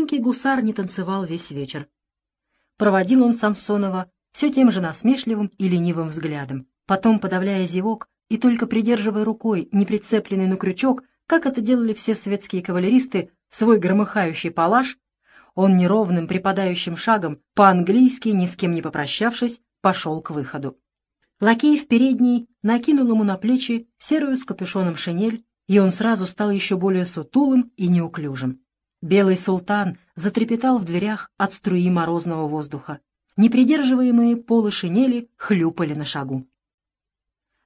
маленький гусар не танцевал весь вечер. Проводил он Самсонова все тем же насмешливым и ленивым взглядом. Потом, подавляя зевок и только придерживая рукой неприцепленный на крючок, как это делали все советские кавалеристы, свой громыхающий палаш, он неровным припадающим шагом, по-английски, ни с кем не попрощавшись, пошел к выходу. Лакей в передней накинул ему на плечи серую с капюшоном шинель, и он сразу стал еще более сутулым и неуклюжим. Белый султан затрепетал в дверях от струи морозного воздуха. Непридерживаемые полы шинели хлюпали на шагу.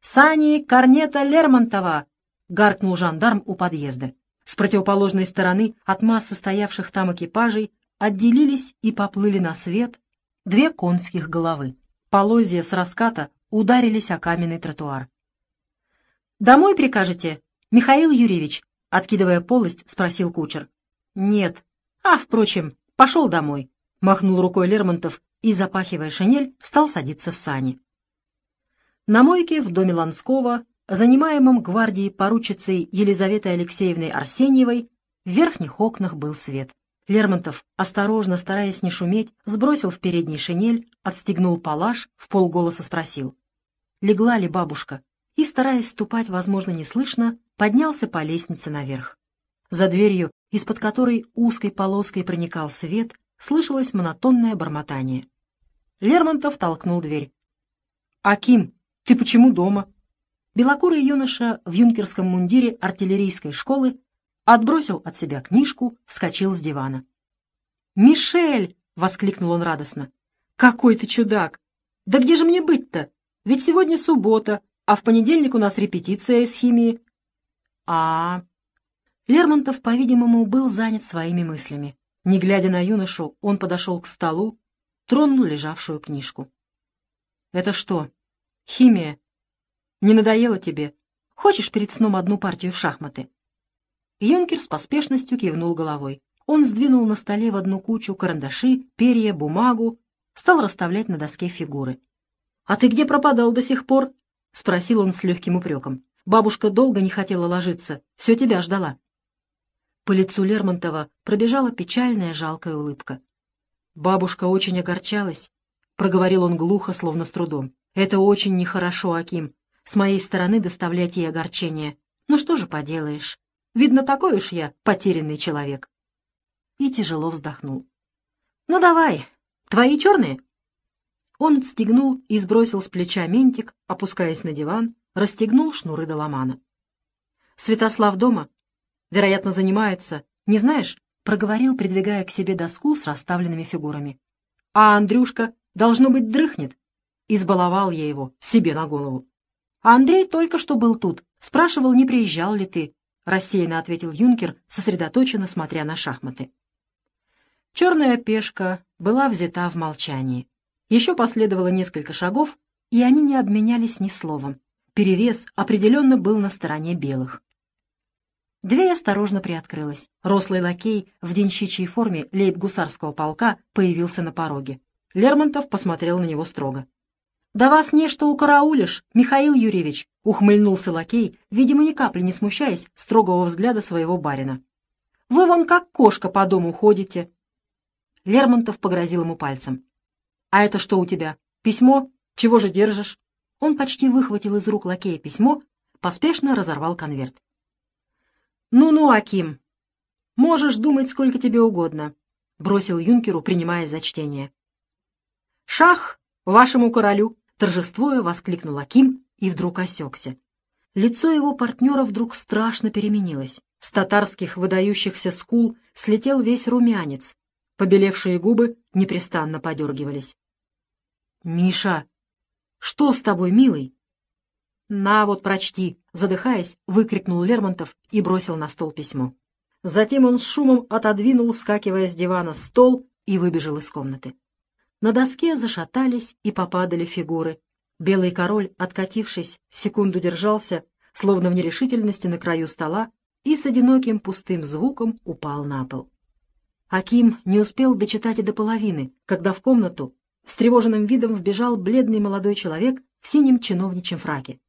«Сани Корнета Лермонтова!» — гаркнул жандарм у подъезда. С противоположной стороны от массы стоявших там экипажей отделились и поплыли на свет две конских головы. Полозья с раската ударились о каменный тротуар. «Домой прикажете, Михаил Юрьевич?» — откидывая полость, спросил кучер. «Нет. А, впрочем, пошел домой», — махнул рукой Лермонтов и, запахивая шинель, стал садиться в сани. На мойке в доме Ланского, занимаемом гвардией поручицей Елизаветой Алексеевной Арсеньевой, в верхних окнах был свет. Лермонтов, осторожно, стараясь не шуметь, сбросил в передний шинель, отстегнул палаш, в полголоса спросил. Легла ли бабушка? И, стараясь ступать, возможно, неслышно, поднялся по лестнице наверх. За дверью из-под которой узкой полоской проникал свет, слышалось монотонное бормотание. Лермонтов толкнул дверь. «Аким, ты почему дома?» Белокурый юноша в юнкерском мундире артиллерийской школы отбросил от себя книжку, вскочил с дивана. «Мишель!» — воскликнул он радостно. «Какой ты чудак! Да где же мне быть-то? Ведь сегодня суббота, а в понедельник у нас репетиция из химии». «А, Лермонтов, по-видимому, был занят своими мыслями. Не глядя на юношу, он подошел к столу, тронул лежавшую книжку. «Это что? Химия? Не надоело тебе? Хочешь перед сном одну партию в шахматы?» Юнкер с поспешностью кивнул головой. Он сдвинул на столе в одну кучу карандаши, перья, бумагу, стал расставлять на доске фигуры. «А ты где пропадал до сих пор?» — спросил он с легким упреком. «Бабушка долго не хотела ложиться, все тебя ждала». По лицу Лермонтова пробежала печальная жалкая улыбка. «Бабушка очень огорчалась», — проговорил он глухо, словно с трудом. «Это очень нехорошо, Аким, с моей стороны доставлять ей огорчение. Ну что же поделаешь? Видно, такой уж я потерянный человек». И тяжело вздохнул. «Ну давай, твои черные?» Он отстегнул и сбросил с плеча ментик, опускаясь на диван, расстегнул шнуры доломана. «Святослав дома?» Вероятно, занимается. Не знаешь?» — проговорил, придвигая к себе доску с расставленными фигурами. «А Андрюшка, должно быть, дрыхнет». Избаловал я его себе на голову. «А Андрей только что был тут. Спрашивал, не приезжал ли ты?» — рассеянно ответил юнкер, сосредоточенно смотря на шахматы. Черная пешка была взята в молчании. Еще последовало несколько шагов, и они не обменялись ни словом. Перевес определенно был на стороне белых. Дверь осторожно приоткрылась. Рослый лакей в денщичьей форме лейб-гусарского полка появился на пороге. Лермонтов посмотрел на него строго. «Да вас нечто укараулишь, Михаил Юрьевич!» — ухмыльнулся лакей, видимо, ни капли не смущаясь строгого взгляда своего барина. «Вы вон как кошка по дому ходите!» Лермонтов погрозил ему пальцем. «А это что у тебя? Письмо? Чего же держишь?» Он почти выхватил из рук лакея письмо, поспешно разорвал конверт. «Ну-ну, Аким, можешь думать сколько тебе угодно», — бросил юнкеру, принимая за чтение. «Шах вашему королю!» — торжествуя воскликнул Аким и вдруг осекся. Лицо его партнера вдруг страшно переменилось. С татарских выдающихся скул слетел весь румянец. Побелевшие губы непрестанно подергивались. «Миша, что с тобой, милый?» «На вот, прочти!» — задыхаясь, выкрикнул Лермонтов и бросил на стол письмо. Затем он с шумом отодвинул, вскакивая с дивана, стол и выбежал из комнаты. На доске зашатались и попадали фигуры. Белый король, откатившись, секунду держался, словно в нерешительности на краю стола, и с одиноким пустым звуком упал на пол. Аким не успел дочитать и до половины, когда в комнату встревоженным видом вбежал бледный молодой человек в синем чиновничьем фраке.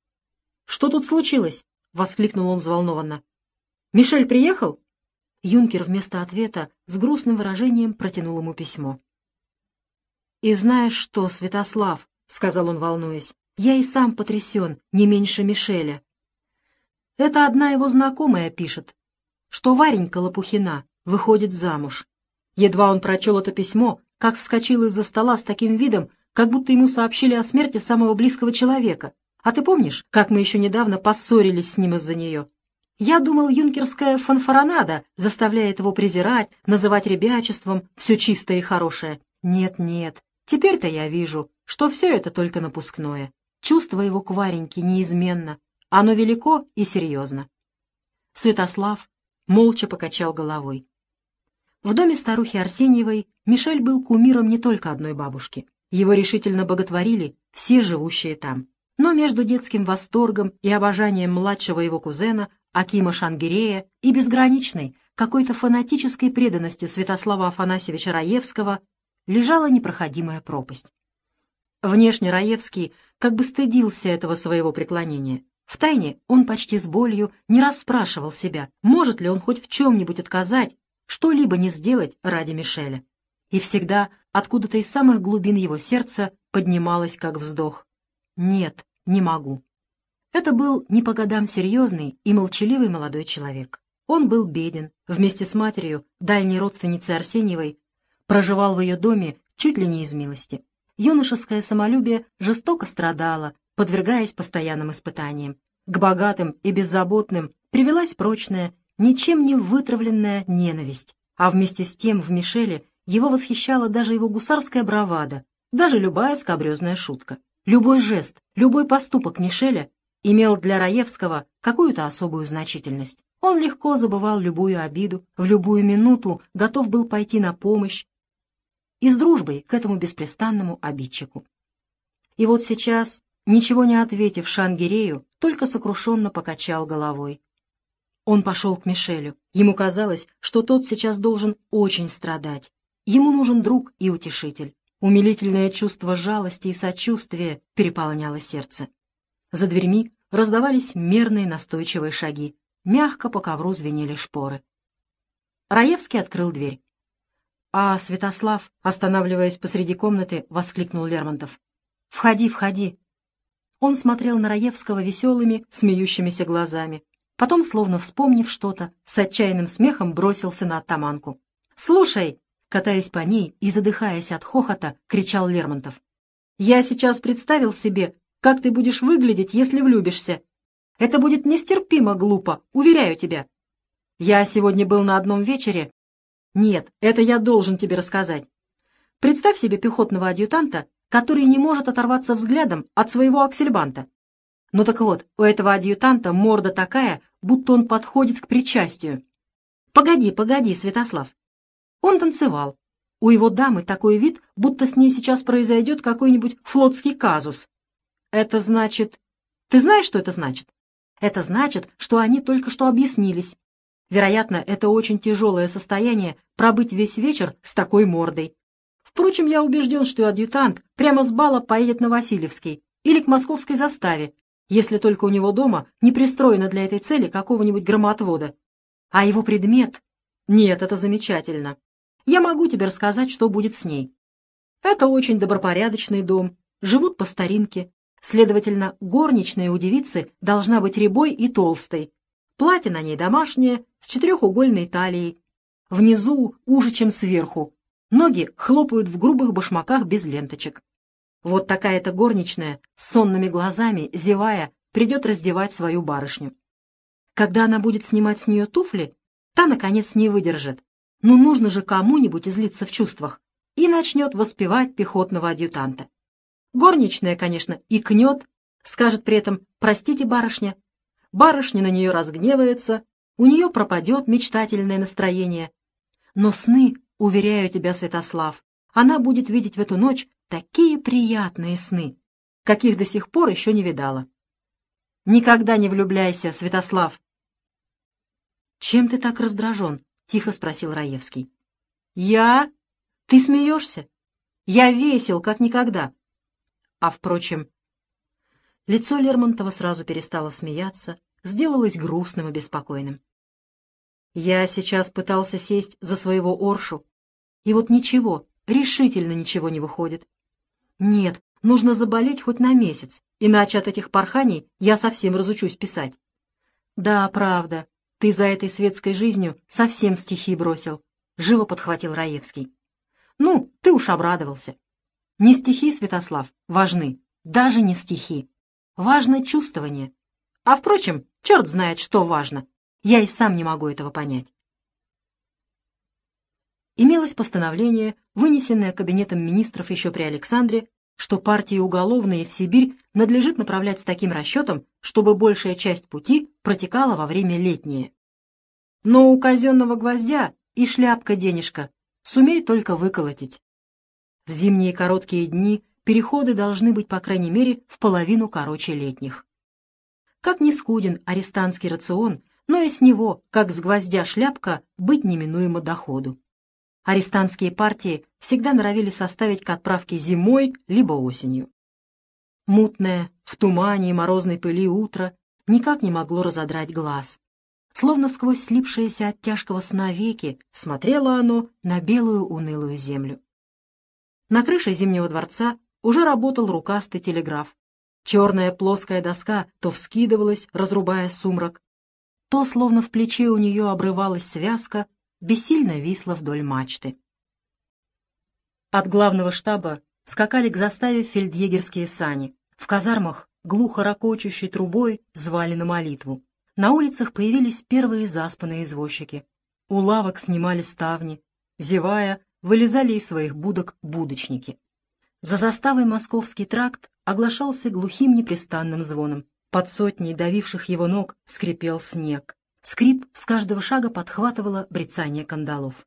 «Что тут случилось?» — воскликнул он взволнованно. «Мишель приехал?» Юнкер вместо ответа с грустным выражением протянул ему письмо. «И знаешь что, Святослав?» — сказал он, волнуясь. «Я и сам потрясен, не меньше Мишеля. Это одна его знакомая пишет, что Варенька Лопухина выходит замуж. Едва он прочел это письмо, как вскочил из-за стола с таким видом, как будто ему сообщили о смерти самого близкого человека. А ты помнишь, как мы еще недавно поссорились с ним из-за нее? Я думал, юнкерская фанфаронада заставляет его презирать, называть ребячеством все чистое и хорошее. Нет-нет, теперь-то я вижу, что все это только напускное. Чувство его к Вареньке неизменно, оно велико и серьезно. Святослав молча покачал головой. В доме старухи Арсеньевой Мишель был кумиром не только одной бабушки. Его решительно боготворили все живущие там. Но между детским восторгом и обожанием младшего его кузена Акима Шангирея и безграничной, какой-то фанатической преданностью Святослава Афанасьевича Раевского лежала непроходимая пропасть. Внешне Раевский как бы стыдился этого своего преклонения. Втайне он почти с болью не раз спрашивал себя, может ли он хоть в чем-нибудь отказать что-либо не сделать ради Мишеля. И всегда откуда-то из самых глубин его сердца поднималось как вздох. «Нет, не могу». Это был не по годам серьезный и молчаливый молодой человек. Он был беден, вместе с матерью, дальней родственницей Арсеньевой, проживал в ее доме чуть ли не из милости. Юношеское самолюбие жестоко страдало, подвергаясь постоянным испытаниям. К богатым и беззаботным привелась прочная, ничем не вытравленная ненависть, а вместе с тем в Мишеле его восхищала даже его гусарская бравада, даже любая скабрезная шутка. Любой жест, любой поступок Мишеля имел для Раевского какую-то особую значительность. Он легко забывал любую обиду, в любую минуту готов был пойти на помощь и с дружбой к этому беспрестанному обидчику. И вот сейчас, ничего не ответив Шангирею, только сокрушенно покачал головой. Он пошел к Мишелю. Ему казалось, что тот сейчас должен очень страдать. Ему нужен друг и утешитель. Умилительное чувство жалости и сочувствия переполняло сердце. За дверьми раздавались мерные настойчивые шаги. Мягко по ковру звенели шпоры. Раевский открыл дверь. «А, Святослав!» — останавливаясь посреди комнаты, воскликнул Лермонтов. «Входи, входи!» Он смотрел на Раевского веселыми, смеющимися глазами. Потом, словно вспомнив что-то, с отчаянным смехом бросился на оттаманку. «Слушай!» — катаясь по ней и задыхаясь от хохота, кричал Лермонтов. «Я сейчас представил себе, как ты будешь выглядеть, если влюбишься. Это будет нестерпимо глупо, уверяю тебя. Я сегодня был на одном вечере. Нет, это я должен тебе рассказать. Представь себе пехотного адъютанта, который не может оторваться взглядом от своего аксельбанта. Ну так вот, у этого адъютанта морда такая, будто он подходит к причастию. Погоди, погоди, Святослав. Он танцевал. У его дамы такой вид, будто с ней сейчас произойдет какой-нибудь флотский казус. Это значит... Ты знаешь, что это значит? Это значит, что они только что объяснились. Вероятно, это очень тяжелое состояние пробыть весь вечер с такой мордой. Впрочем, я убежден, что адъютант прямо с бала поедет на Васильевский или к московской заставе, если только у него дома не пристроено для этой цели какого-нибудь громоотвода. А его предмет? Нет, это замечательно. Я могу тебе рассказать, что будет с ней. Это очень добропорядочный дом, живут по старинке. Следовательно, горничная у девицы должна быть рябой и толстой. Платье на ней домашнее, с четырехугольной талией. Внизу уже, чем сверху. Ноги хлопают в грубых башмаках без ленточек. Вот такая-то горничная, с сонными глазами, зевая, придет раздевать свою барышню. Когда она будет снимать с нее туфли, та, наконец, не выдержит. Ну, нужно же кому-нибудь излиться в чувствах. И начнет воспевать пехотного адъютанта. Горничная, конечно, икнет, скажет при этом «Простите, барышня». Барышня на нее разгневается, у нее пропадет мечтательное настроение. Но сны, уверяю тебя, Святослав, она будет видеть в эту ночь такие приятные сны, каких до сих пор еще не видала. Никогда не влюбляйся, Святослав. «Чем ты так раздражен?» — тихо спросил Раевский. «Я? Ты смеешься? Я весел, как никогда. А, впрочем...» Лицо Лермонтова сразу перестало смеяться, сделалось грустным и беспокойным. Я сейчас пытался сесть за своего Оршу, и вот ничего, решительно ничего не выходит. Нет, нужно заболеть хоть на месяц, иначе от этих порханий я совсем разучусь писать. Да, правда, ты за этой светской жизнью совсем стихи бросил, — живо подхватил Раевский. Ну, ты уж обрадовался. Не стихи, Святослав, важны, даже не стихи. Важно чувствование. А, впрочем, черт знает, что важно. Я и сам не могу этого понять. Имелось постановление, вынесенное Кабинетом министров еще при Александре, что партии уголовные в Сибирь надлежит направлять с таким расчетом, чтобы большая часть пути протекала во время летнее. Но у казенного гвоздя и шляпка-денежка сумей только выколотить. В зимние короткие дни переходы должны быть, по крайней мере, в половину короче летних. Как ни скуден арестантский рацион, но и с него, как с гвоздя шляпка, быть неминуемо доходу. Арестантские партии всегда норовили составить к отправке зимой либо осенью. Мутное, в тумане и морозной пыли утро никак не могло разодрать глаз. Словно сквозь слипшиеся от тяжкого сна веки смотрело оно на белую унылую землю. На крыше Зимнего дворца уже работал рукастый телеграф. Черная плоская доска то вскидывалась, разрубая сумрак, то, словно в плече у нее обрывалась связка, бессильно висла вдоль мачты. От главного штаба скакали к заставе фельдъегерские сани. В казармах глухо ракочущей трубой звали на молитву. На улицах появились первые заспанные извозчики. У лавок снимали ставни. Зевая, вылезали из своих будок будочники. За заставой московский тракт оглашался глухим непрестанным звоном. Под сотней давивших его ног скрипел снег. Скрип с каждого шага подхватывало брецание кандалов.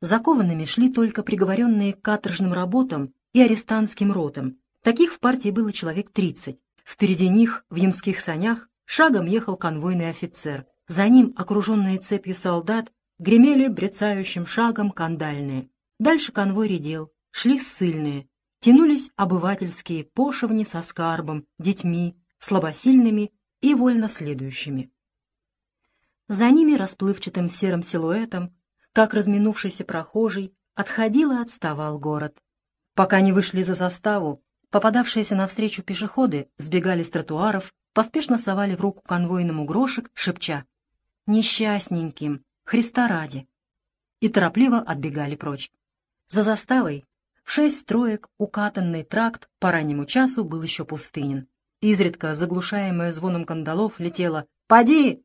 Закованными шли только приговоренные к каторжным работам и арестантским ротам. Таких в партии было человек тридцать. Впереди них, в ямских санях, шагом ехал конвойный офицер. За ним, окруженные цепью солдат, гремели брецающим шагом кандальные. Дальше конвой редел, шли ссыльные. Тянулись обывательские пошивни со скарбом, детьми, слабосильными и вольно следующими. За ними расплывчатым серым силуэтом, как разминувшийся прохожий, отходил и отставал город. Пока не вышли за заставу, попадавшиеся навстречу пешеходы сбегали с тротуаров, поспешно совали в руку конвойному грошек, шепча «Несчастненьким, Христа ради!» и торопливо отбегали прочь. За заставой в шесть строек укатанный тракт по раннему часу был еще пустынен. Изредка, заглушаемая звоном кандалов, летела «Поди!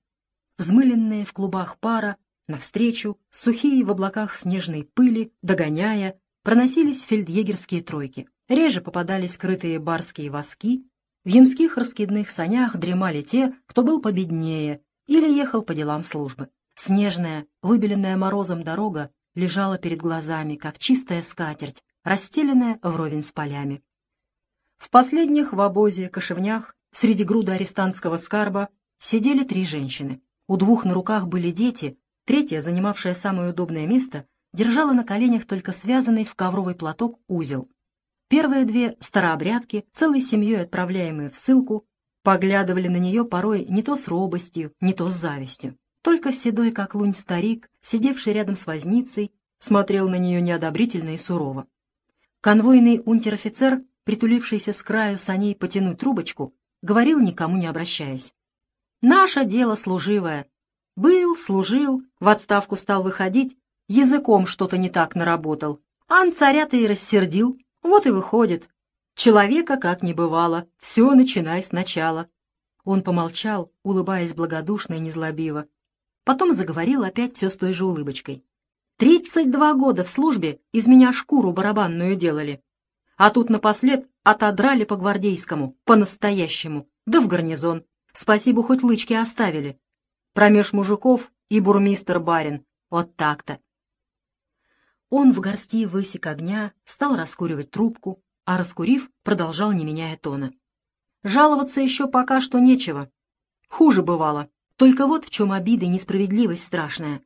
Взмыленные в клубах пара, навстречу, сухие в облаках снежной пыли, догоняя, проносились фельдъегерские тройки. Реже попадались крытые барские воски, в ямских раскидных санях дремали те, кто был победнее или ехал по делам службы. Снежная, выбеленная морозом дорога лежала перед глазами, как чистая скатерть, расстеленная вровень с полями. В последних в обозе кошевнях среди груда арестантского скарба сидели три женщины. У двух на руках были дети, третья, занимавшая самое удобное место, держала на коленях только связанный в ковровый платок узел. Первые две старообрядки, целой семьей отправляемые в ссылку, поглядывали на нее порой не то с робостью, не то с завистью. Только седой, как лунь старик, сидевший рядом с возницей, смотрел на нее неодобрительно и сурово. Конвойный унтер-офицер, притулившийся с краю саней потянуть трубочку, говорил, никому не обращаясь. Наше дело служивое. Был, служил, в отставку стал выходить, языком что-то не так наработал. Ан царя-то и рассердил, вот и выходит. Человека как не бывало, все начинай сначала. Он помолчал, улыбаясь благодушно и незлобиво. Потом заговорил опять все с той же улыбочкой. «Тридцать два года в службе из меня шкуру барабанную делали. А тут напослед отодрали по гвардейскому, по-настоящему, да в гарнизон. Спасибо, хоть лычки оставили. Промеж мужиков и бурмистер барин. Вот так-то. Он в горсти высек огня, стал раскуривать трубку, а раскурив, продолжал, не меняя тона. Жаловаться еще пока что нечего. Хуже бывало. Только вот в чем обида и несправедливость страшная.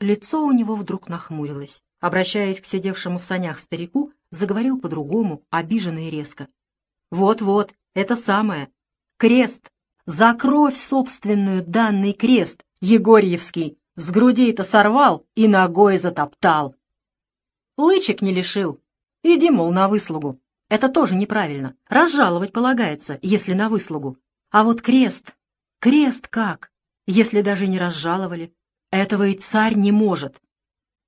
Лицо у него вдруг нахмурилось. Обращаясь к сидевшему в санях старику, заговорил по-другому, обиженно и резко. «Вот-вот, это самое. Крест, за кровь собственную данный крест, Егорьевский, с грудей-то сорвал и ногой затоптал. Лычек не лишил. Иди, мол, на выслугу. Это тоже неправильно. Разжаловать полагается, если на выслугу. А вот крест... Крест как? Если даже не разжаловали. Этого и царь не может.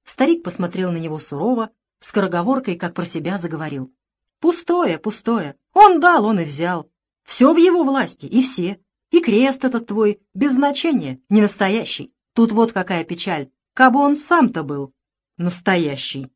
Старик посмотрел на него сурово, скороговоркой, как про себя заговорил. Пустое, пустое. Он дал, он и взял. Все в его власти, и все. И крест этот твой, без значения, не настоящий. Тут вот какая печаль. Кабы он сам-то был настоящий.